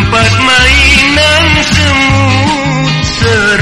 Tempat mainan semut ser.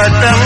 But the